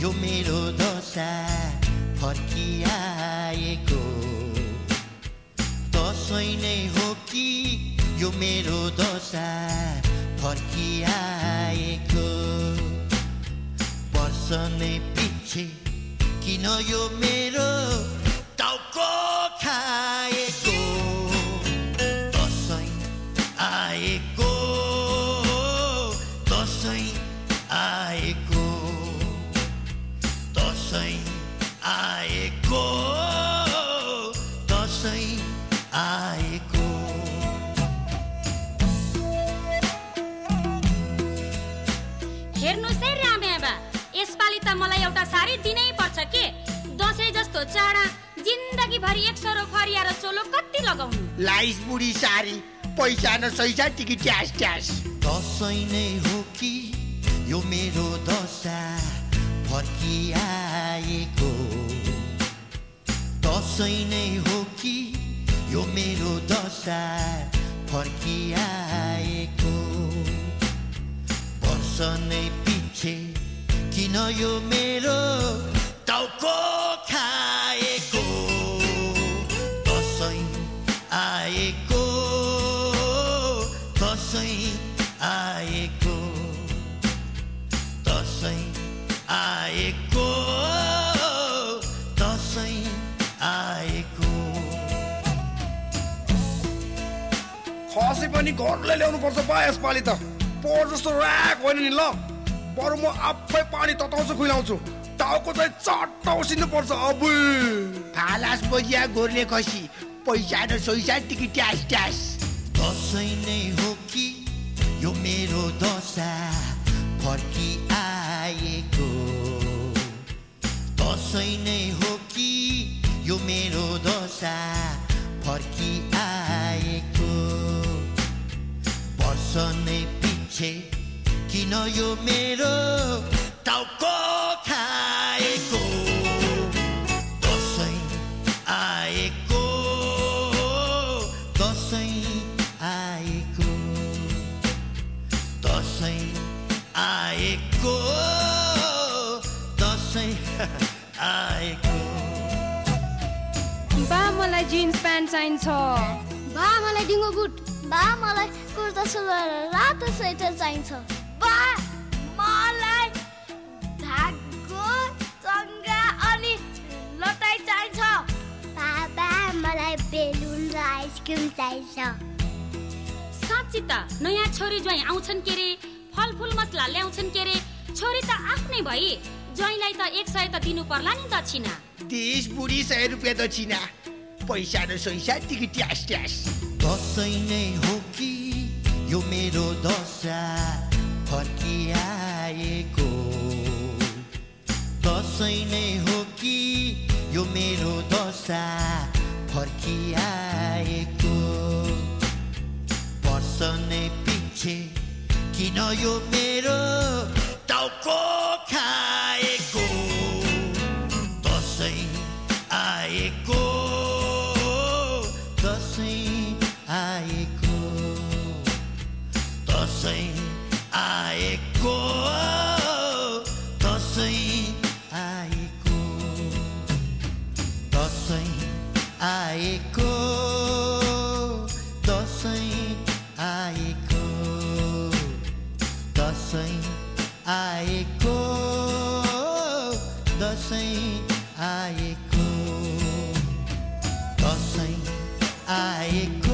यो मेरो दशा फर्किआएको। दसैँ नै हो कि यो मेरो दशा फर्किआएको। वर्ष नै पछि किन यो मेरो टाउको खाएको? दसैँ आएको दसैँ आएको। दसैँ आएको दसैँ आएको। हेर्नुहोस् है रामे आमा यसपालि त मलाई एउटा साडी दिनै पर्छ के? दसैँ जस्तो चाडा जिन्दगीभरि एक सरो फरिया र चोलो कति लगाउनु? लाइस बुढी सारी पैसा न सैसा टिकट ट्यास ट्यास। दसैँ नै हो कि यो मेरो दशा? फर्किआएको। दसैँ नै हो कि यो मेरो दशा फर्किआएको। वर्ष नै पछि किन यो मेरो टाउको खाएको? दसैँ आएको दसैँ आएको दसैँ आएको दसैँ आएको। खसी पनि घरले ल्याउनु पर्छ बा यसपालि त। पोहोर जस्तो ऱ्याक होइन नि ल। बरु म आफै पानी तताउँछु खुइलाउँछु। टाउको चाहिँ चट्ट पर्छ अब फालास बजिया गोर्ले खसी। पैसा न सैसा टिकट ट्यास ट्यास। दसैँ नै हो कि यो मेरो दशा? फर्किआएको दसैँ नै हो कि यो मेरो दशा फर्किआएको वर्ष नै पछि किन यो मेरो टाउको खाएको दसैँ आएको दसैँ आएको दसैँ आएको मलाई जिन्स प्यान्ट चाहिन्छ। बा मलाई डिङ्गो बुट। बा मलाई कुर्ता सुरुवाल र रातो स्वेटर चाहिन्छ। बा मलाई धागो चङ्गा अनि लटाई चाहिन्छ। बाबा मलाई बेलुन र आइसक्रिम चाहिन्छ। साँच्ची त नयाँ छोरी ज्वाइँ आउँछन् के रे? फलफुल मसला ल्याउँछन् के रे? छोरी त आफ्नै भई ज्वाइँलाई त एक सय त दिनु पर्ला नि दक्षिणा तिस बुढी सय रुपियाँ दक्षिणा पैसा न सैसा टिकट ट्यास ट्यास दसैँ नै हो कि यो मेरो दशा फर्किआएको दसैँ नै हो कि यो मेरो दशा फर्किआएको वर्ष नै पछि किन यो मेरो टाउको खाएको दसैँ आएको दसैँ आएको दसैँ आएको दसैँ आएको दसैँ आएको दसैँ आएको दसैँ आएको दसैँ आएको I